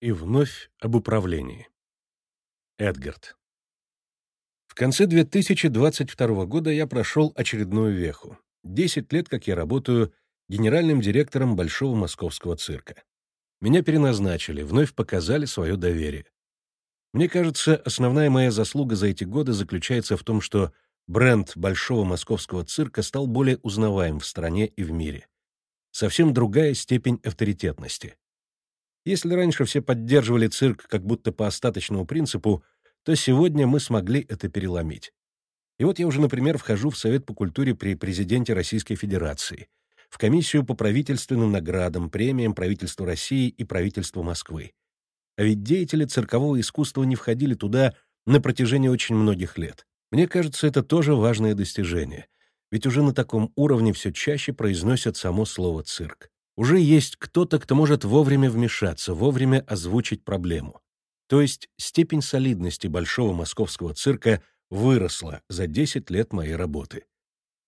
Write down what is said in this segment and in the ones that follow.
И вновь об управлении. Эдгард. В конце 2022 года я прошел очередную веху. Десять лет, как я работаю генеральным директором Большого Московского цирка. Меня переназначили, вновь показали свое доверие. Мне кажется, основная моя заслуга за эти годы заключается в том, что бренд Большого Московского цирка стал более узнаваем в стране и в мире. Совсем другая степень авторитетности. Если раньше все поддерживали цирк как будто по остаточному принципу, то сегодня мы смогли это переломить. И вот я уже, например, вхожу в Совет по культуре при президенте Российской Федерации, в комиссию по правительственным наградам, премиям правительства России и правительства Москвы. А ведь деятели циркового искусства не входили туда на протяжении очень многих лет. Мне кажется, это тоже важное достижение. Ведь уже на таком уровне все чаще произносят само слово «цирк». Уже есть кто-то, кто может вовремя вмешаться, вовремя озвучить проблему. То есть степень солидности Большого Московского цирка выросла за 10 лет моей работы.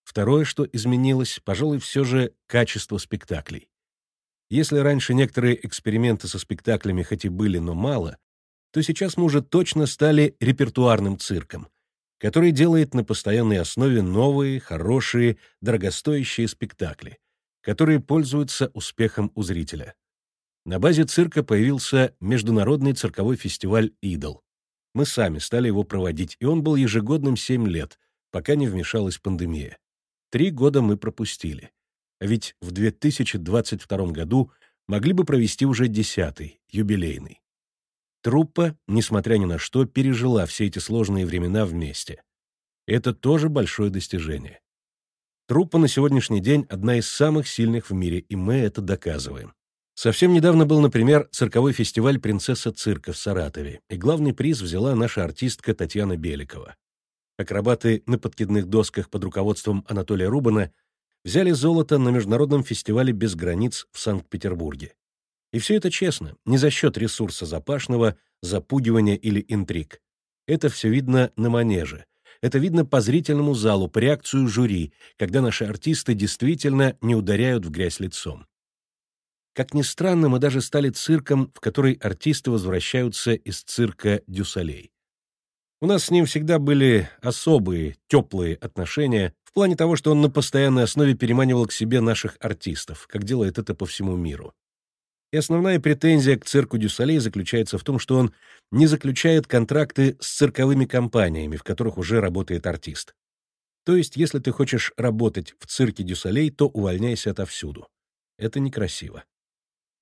Второе, что изменилось, пожалуй, все же качество спектаклей. Если раньше некоторые эксперименты со спектаклями хоть и были, но мало, то сейчас мы уже точно стали репертуарным цирком, который делает на постоянной основе новые, хорошие, дорогостоящие спектакли, которые пользуются успехом у зрителя. На базе цирка появился международный цирковой фестиваль «Идол». Мы сами стали его проводить, и он был ежегодным 7 лет, пока не вмешалась пандемия. Три года мы пропустили. А ведь в 2022 году могли бы провести уже десятый, юбилейный. Труппа, несмотря ни на что, пережила все эти сложные времена вместе. Это тоже большое достижение. Труппа на сегодняшний день одна из самых сильных в мире, и мы это доказываем. Совсем недавно был, например, цирковой фестиваль «Принцесса цирка» в Саратове, и главный приз взяла наша артистка Татьяна Беликова. Акробаты на подкидных досках под руководством Анатолия Рубана взяли золото на международном фестивале «Без границ» в Санкт-Петербурге. И все это честно, не за счет ресурса запашного, запугивания или интриг. Это все видно на манеже, это видно по зрительному залу, по реакцию жюри, когда наши артисты действительно не ударяют в грязь лицом. Как ни странно, мы даже стали цирком, в который артисты возвращаются из цирка Дюсалей. У нас с ним всегда были особые, теплые отношения, в плане того, что он на постоянной основе переманивал к себе наших артистов, как делает это по всему миру. И основная претензия к цирку дю Солей заключается в том, что он не заключает контракты с цирковыми компаниями, в которых уже работает артист. То есть, если ты хочешь работать в цирке дю Солей, то увольняйся отовсюду. Это некрасиво.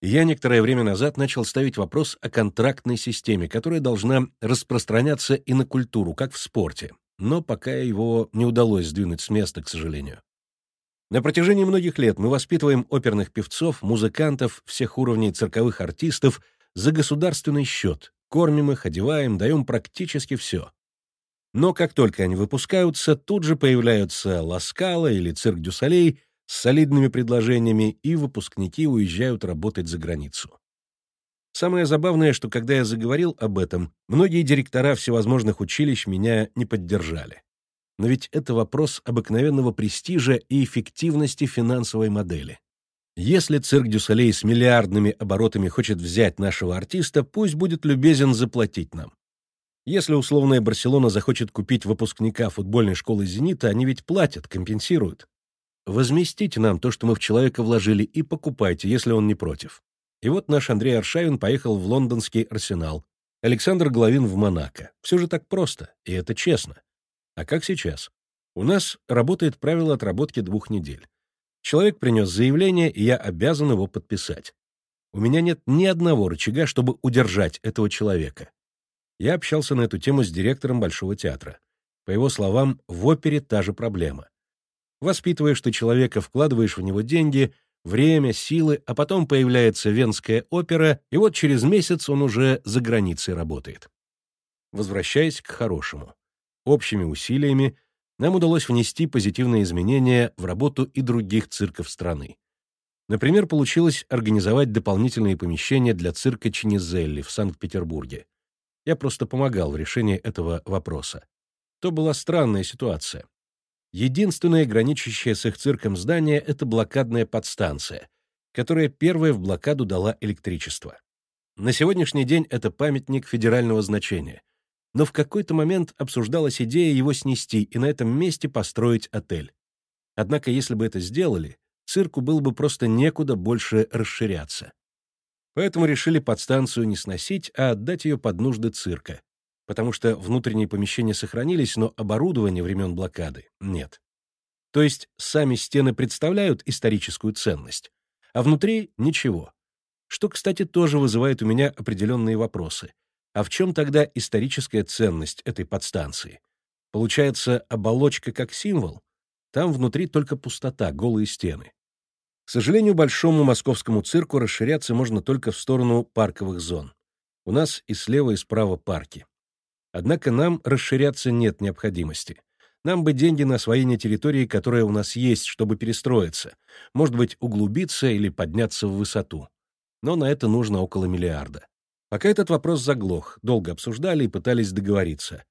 Я некоторое время назад начал ставить вопрос о контрактной системе, которая должна распространяться и на культуру, как в спорте, но пока его не удалось сдвинуть с места, к сожалению. На протяжении многих лет мы воспитываем оперных певцов, музыкантов, всех уровней цирковых артистов за государственный счет, кормим их, одеваем, даем практически все. Но как только они выпускаются, тут же появляются Ласкала или цирк Дюсалей с солидными предложениями, и выпускники уезжают работать за границу. Самое забавное, что когда я заговорил об этом, многие директора всевозможных училищ меня не поддержали. Но ведь это вопрос обыкновенного престижа и эффективности финансовой модели. Если цирк Дюсалей с миллиардными оборотами хочет взять нашего артиста, пусть будет любезен заплатить нам. Если условная Барселона захочет купить выпускника футбольной школы «Зенита», они ведь платят, компенсируют. Возместите нам то, что мы в человека вложили, и покупайте, если он не против. И вот наш Андрей Аршавин поехал в лондонский «Арсенал», Александр Головин в Монако. Все же так просто, и это честно. А как сейчас? У нас работает правило отработки двух недель. Человек принес заявление, и я обязан его подписать. У меня нет ни одного рычага, чтобы удержать этого человека. Я общался на эту тему с директором Большого театра. По его словам, в опере та же проблема. Воспитываешь ты человека, вкладываешь в него деньги, время, силы, а потом появляется Венская опера, и вот через месяц он уже за границей работает. Возвращаясь к хорошему. Общими усилиями нам удалось внести позитивные изменения в работу и других цирков страны. Например, получилось организовать дополнительные помещения для цирка Чинизелли в Санкт-Петербурге. Я просто помогал в решении этого вопроса. То была странная ситуация. Единственное граничащее с их цирком здание — это блокадная подстанция, которая первая в блокаду дала электричество. На сегодняшний день это памятник федерального значения. Но в какой-то момент обсуждалась идея его снести и на этом месте построить отель. Однако, если бы это сделали, цирку было бы просто некуда больше расширяться. Поэтому решили подстанцию не сносить, а отдать ее под нужды цирка, потому что внутренние помещения сохранились, но оборудования времен блокады нет. То есть сами стены представляют историческую ценность, а внутри — ничего. Что, кстати, тоже вызывает у меня определенные вопросы. А в чем тогда историческая ценность этой подстанции? Получается, оболочка как символ? Там внутри только пустота, голые стены. К сожалению, большому московскому цирку расширяться можно только в сторону парковых зон. У нас и слева, и справа парки. Однако нам расширяться нет необходимости. Нам бы деньги на освоение территории, которая у нас есть, чтобы перестроиться, может быть, углубиться или подняться в высоту. Но на это нужно около миллиарда. Пока этот вопрос заглох, долго обсуждали и пытались договориться.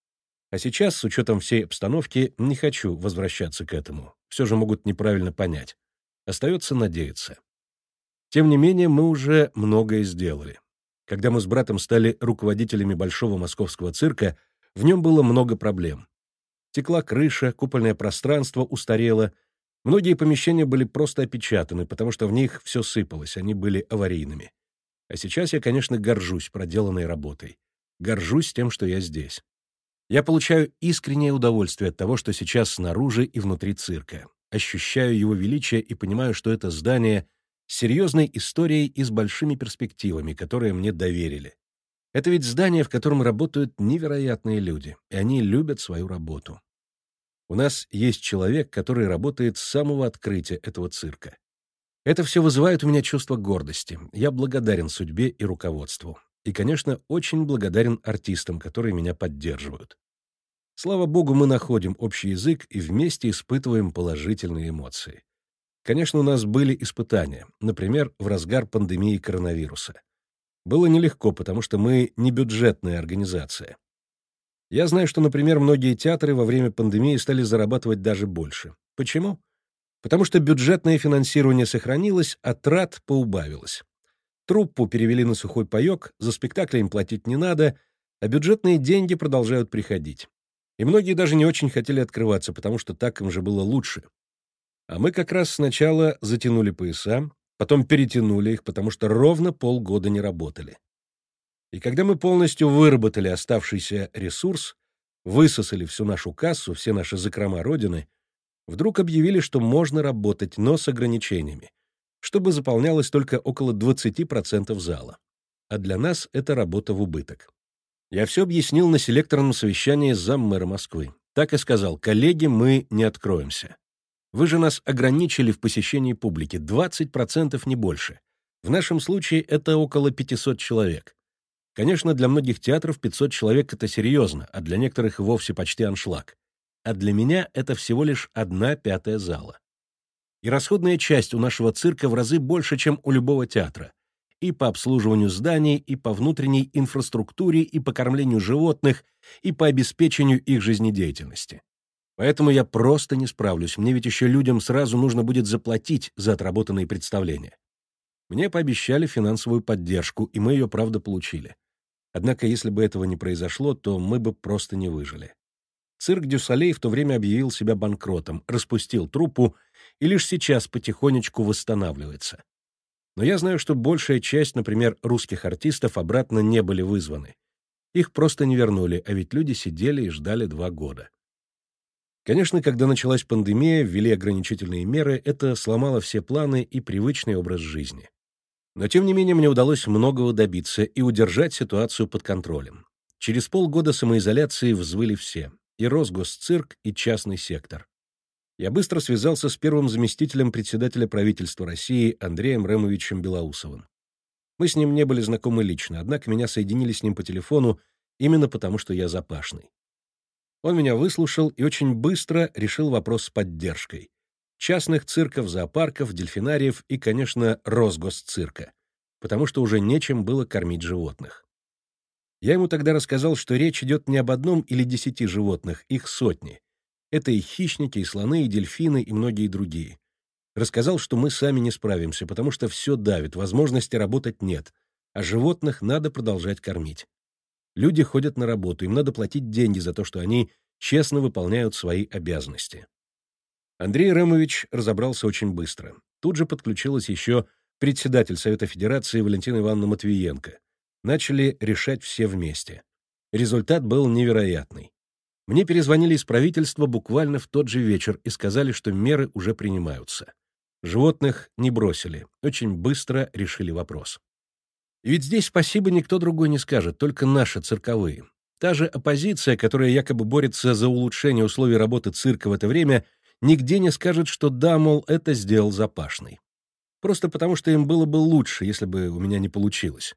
А сейчас, с учетом всей обстановки, не хочу возвращаться к этому. Все же могут неправильно понять. Остается надеяться. Тем не менее, мы уже многое сделали. Когда мы с братом стали руководителями Большого московского цирка, в нем было много проблем. Текла крыша, купольное пространство устарело. Многие помещения были просто опечатаны, потому что в них все сыпалось, они были аварийными. А сейчас я, конечно, горжусь проделанной работой. Горжусь тем, что я здесь. Я получаю искреннее удовольствие от того, что сейчас снаружи и внутри цирка. Ощущаю его величие и понимаю, что это здание — серьезной историей и с большими перспективами, которые мне доверили. Это ведь здание, в котором работают невероятные люди, и они любят свою работу. У нас есть человек, который работает с самого открытия этого цирка. Это все вызывает у меня чувство гордости. Я благодарен судьбе и руководству. И, конечно, очень благодарен артистам, которые меня поддерживают. Слава богу, мы находим общий язык и вместе испытываем положительные эмоции. Конечно, у нас были испытания, например, в разгар пандемии коронавируса. Было нелегко, потому что мы не бюджетная организация. Я знаю, что, например, многие театры во время пандемии стали зарабатывать даже больше. Почему? Потому что бюджетное финансирование сохранилось, а трат поубавилось. Труппу перевели на сухой паек, за спектакли им платить не надо, а бюджетные деньги продолжают приходить. И многие даже не очень хотели открываться, потому что так им же было лучше. А мы как раз сначала затянули пояса, потом перетянули их, потому что ровно полгода не работали. И когда мы полностью выработали оставшийся ресурс, высосали всю нашу кассу, все наши закрома Родины, вдруг объявили, что можно работать, но с ограничениями, чтобы заполнялось только около 20% зала. А для нас это работа в убыток. Я все объяснил на селекторном совещании с заммэра Москвы. Так и сказал, коллеги, мы не откроемся. Вы же нас ограничили в посещении публики, 20% не больше. В нашем случае это около 500 человек. Конечно, для многих театров 500 человек — это серьезно, а для некоторых вовсе почти аншлаг. А для меня это всего лишь одна пятая зала. И расходная часть у нашего цирка в разы больше, чем у любого театра. И по обслуживанию зданий, и по внутренней инфраструктуре, и по кормлению животных, и по обеспечению их жизнедеятельности. Поэтому я просто не справлюсь, мне ведь еще людям сразу нужно будет заплатить за отработанные представления. Мне пообещали финансовую поддержку, и мы ее, правда, получили. Однако, если бы этого не произошло, то мы бы просто не выжили. Цирк дю Солей в то время объявил себя банкротом, распустил труппу и лишь сейчас потихонечку восстанавливается. Но я знаю, что большая часть, например, русских артистов обратно не были вызваны. Их просто не вернули, а ведь люди сидели и ждали два года. Конечно, когда началась пандемия, ввели ограничительные меры, это сломало все планы и привычный образ жизни. Но, тем не менее, мне удалось многого добиться и удержать ситуацию под контролем. Через полгода самоизоляции взвыли все — и Росгосцирк, и частный сектор. Я быстро связался с первым заместителем председателя правительства России Андреем Ремовичем Белоусовым. Мы с ним не были знакомы лично, однако меня соединили с ним по телефону именно потому, что я запашный. Он меня выслушал и очень быстро решил вопрос с поддержкой. Частных цирков, зоопарков, дельфинариев и, конечно, Росгосцирка, потому что уже нечем было кормить животных. Я ему тогда рассказал, что речь идет не об одном или десяти животных, их сотни. Это и хищники, и слоны, и дельфины, и многие другие. Рассказал, что мы сами не справимся, потому что все давит, возможности работать нет. а животных надо продолжать кормить. Люди ходят на работу, им надо платить деньги за то, что они честно выполняют свои обязанности. Андрей Ремович разобрался очень быстро. Тут же подключилась еще председатель Совета Федерации Валентина Ивановна Матвиенко. Начали решать все вместе. Результат был невероятный. Мне перезвонили из правительства буквально в тот же вечер и сказали, что меры уже принимаются. Животных не бросили, очень быстро решили вопрос. ведь здесь спасибо никто другой не скажет, только наши цирковые. Та же оппозиция, которая якобы борется за улучшение условий работы цирка в это время, нигде не скажет, что да, мол, это сделал Запашный. Просто потому, что им было бы лучше, если бы у меня не получилось.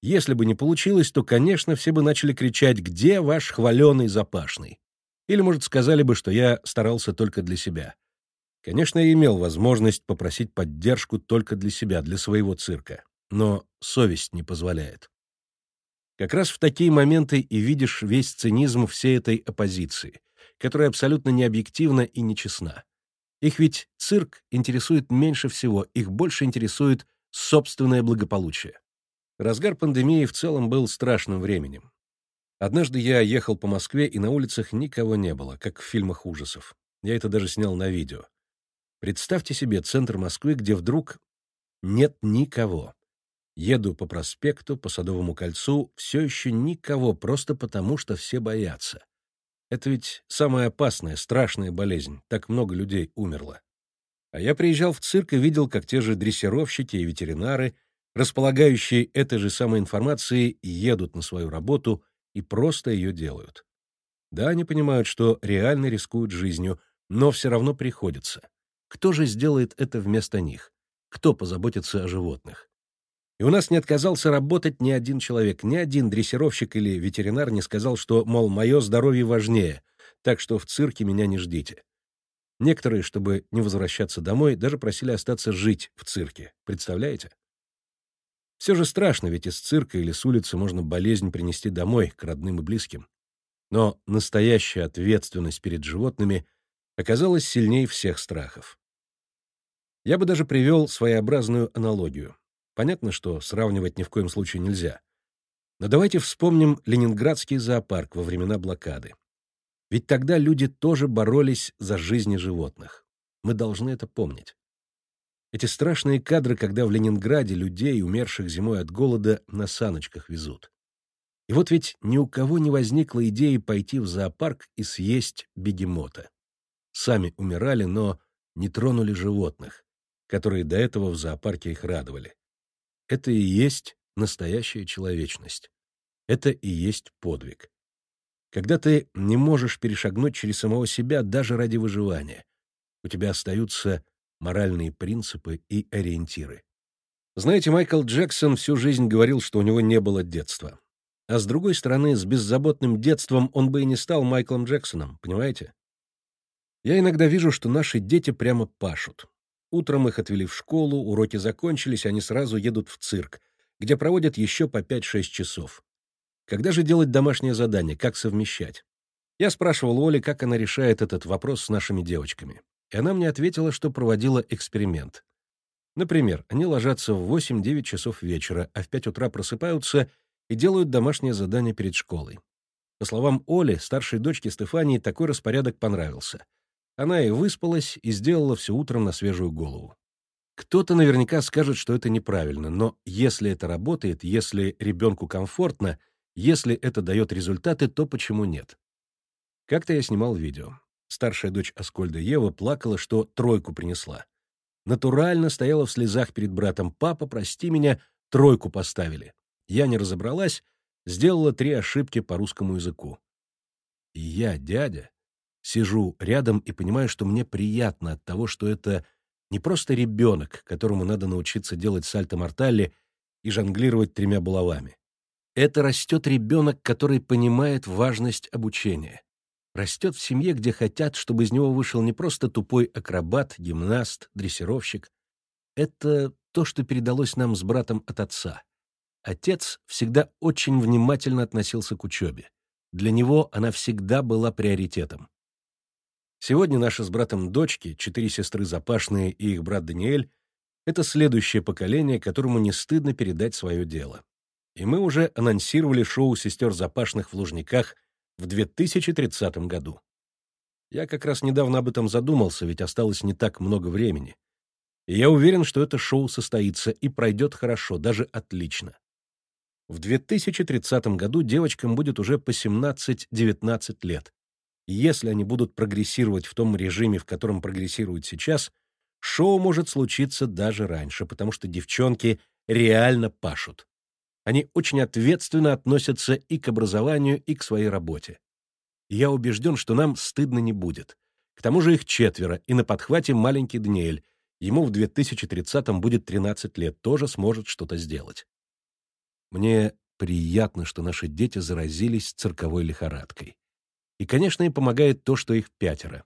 Если бы не получилось, то, конечно, все бы начали кричать «Где ваш хваленый запашный?» Или, может, сказали бы, что я старался только для себя. Конечно, я имел возможность попросить поддержку только для себя, для своего цирка. Но совесть не позволяет. Как раз в такие моменты и видишь весь цинизм всей этой оппозиции, которая абсолютно необъективна и нечестна. Их ведь цирк интересует меньше всего, их больше интересует собственное благополучие. Разгар пандемии в целом был страшным временем. Однажды я ехал по Москве, и на улицах никого не было, как в фильмах ужасов. Я это даже снял на видео. Представьте себе центр Москвы, где вдруг нет никого. Еду по проспекту, по Садовому кольцу, все еще никого, просто потому, что все боятся. Это ведь самая опасная, страшная болезнь. Так много людей умерло. А я приезжал в цирк и видел, как те же дрессировщики и ветеринары — располагающие этой же самой информацией, едут на свою работу и просто ее делают. Да, они понимают, что реально рискуют жизнью, но все равно приходится. Кто же сделает это вместо них? Кто позаботится о животных? И у нас не отказался работать ни один человек, ни один дрессировщик или ветеринар не сказал, что, мол, мое здоровье важнее, так что в цирке меня не ждите. Некоторые, чтобы не возвращаться домой, даже просили остаться жить в цирке. Представляете? Все же страшно, ведь из цирка или с улицы можно болезнь принести домой, к родным и близким. Но настоящая ответственность перед животными оказалась сильнее всех страхов. Я бы даже привел своеобразную аналогию. Понятно, что сравнивать ни в коем случае нельзя. Но давайте вспомним Ленинградский зоопарк во времена блокады. Ведь тогда люди тоже боролись за жизни животных. Мы должны это помнить. Эти страшные кадры, когда в Ленинграде людей, умерших зимой от голода, на саночках везут. И вот ведь ни у кого не возникла идеи пойти в зоопарк и съесть бегемота. Сами умирали, но не тронули животных, которые до этого в зоопарке их радовали. Это и есть настоящая человечность. Это и есть подвиг. Когда ты не можешь перешагнуть через самого себя даже ради выживания, у тебя остаются моральные принципы и ориентиры. Знаете, Майкл Джексон всю жизнь говорил, что у него не было детства. А с другой стороны, с беззаботным детством он бы и не стал Майклом Джексоном, понимаете? Я иногда вижу, что наши дети прямо пашут. Утром их отвели в школу, уроки закончились, они сразу едут в цирк, где проводят еще по 5-6 часов. Когда же делать домашнее задание, как совмещать? Я спрашивал Оли, как она решает этот вопрос с нашими девочками и она мне ответила, что проводила эксперимент. Например, они ложатся в 8-9 часов вечера, а в 5 утра просыпаются и делают домашнее задание перед школой. По словам Оли, старшей дочке Стефании такой распорядок понравился. Она и выспалась, и сделала все утром на свежую голову. Кто-то наверняка скажет, что это неправильно, но если это работает, если ребенку комфортно, если это дает результаты, то почему нет? Как-то я снимал видео. Старшая дочь Аскольда Ева плакала, что тройку принесла. Натурально стояла в слезах перед братом. «Папа, прости меня, тройку поставили». Я не разобралась, сделала три ошибки по русскому языку. И я, дядя, сижу рядом и понимаю, что мне приятно от того, что это не просто ребенок, которому надо научиться делать сальто-морталли и жонглировать тремя булавами. Это растет ребенок, который понимает важность обучения растет в семье, где хотят, чтобы из него вышел не просто тупой акробат, гимнаст, дрессировщик. Это то, что передалось нам с братом от отца. Отец всегда очень внимательно относился к учебе. Для него она всегда была приоритетом. Сегодня наши с братом дочки, четыре сестры Запашные и их брат Даниэль, Это следующее поколение, которому не стыдно передать свое дело. И мы уже анонсировали шоу «Сестер Запашных» в Лужниках в 2030 году. Я как раз недавно об этом задумался, ведь осталось не так много времени. И я уверен, что это шоу состоится и пройдет хорошо, даже отлично. В 2030 году девочкам будет уже по 17-19 лет. И если они будут прогрессировать в том режиме, в котором прогрессируют сейчас, шоу может случиться даже раньше, потому что девчонки реально пашут. Они очень ответственно относятся и к образованию, и к своей работе. Я убежден, что нам стыдно не будет. К тому же их четверо, и на подхвате маленький Даниэль. Ему в 2030-м будет 13 лет, тоже сможет что-то сделать. Мне приятно, что наши дети заразились цирковой лихорадкой. И, конечно, им помогает то, что их пятеро.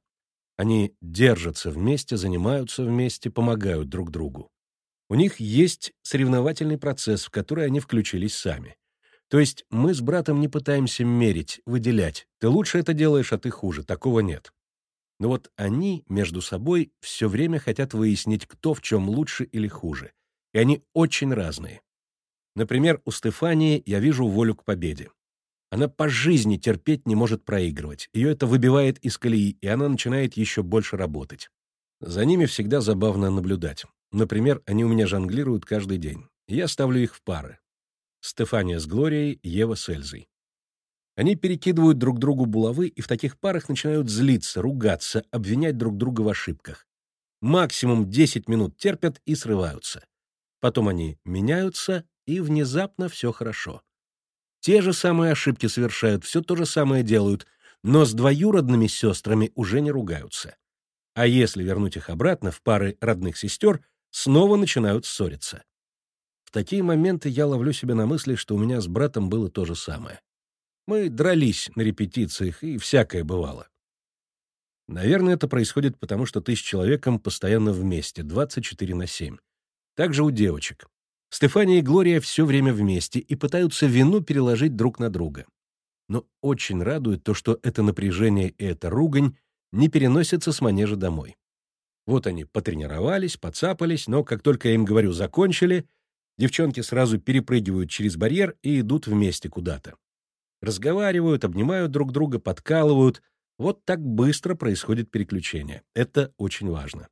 Они держатся вместе, занимаются вместе, помогают друг другу. У них есть соревновательный процесс, в который они включились сами. То есть мы с братом не пытаемся мерить, выделять. Ты лучше это делаешь, а ты хуже. Такого нет. Но вот они между собой все время хотят выяснить, кто в чем лучше или хуже. И они очень разные. Например, у Стефании я вижу волю к победе. Она по жизни терпеть не может проигрывать. Ее это выбивает из колеи, и она начинает еще больше работать. За ними всегда забавно наблюдать. Например, они у меня жонглируют каждый день. Я ставлю их в пары. Стефания с Глорией, Ева с Эльзой. Они перекидывают друг другу булавы и в таких парах начинают злиться, ругаться, обвинять друг друга в ошибках. Максимум 10 минут терпят и срываются. Потом они меняются, и внезапно все хорошо. Те же самые ошибки совершают, все то же самое делают, но с двоюродными сестрами уже не ругаются. А если вернуть их обратно в пары родных сестер, снова начинают ссориться. В такие моменты я ловлю себя на мысли, что у меня с братом было то же самое. Мы дрались на репетициях, и всякое бывало. Наверное, это происходит потому, что ты с человеком постоянно вместе, 24 на 7. Так же у девочек. Стефания и Глория все время вместе и пытаются вину переложить друг на друга. Но очень радует то, что это напряжение и эта ругань не переносятся с манежа домой. Вот они потренировались, поцапались, но как только я им говорю «закончили», девчонки сразу перепрыгивают через барьер и идут вместе куда-то. Разговаривают, обнимают друг друга, подкалывают. Вот так быстро происходит переключение. Это очень важно.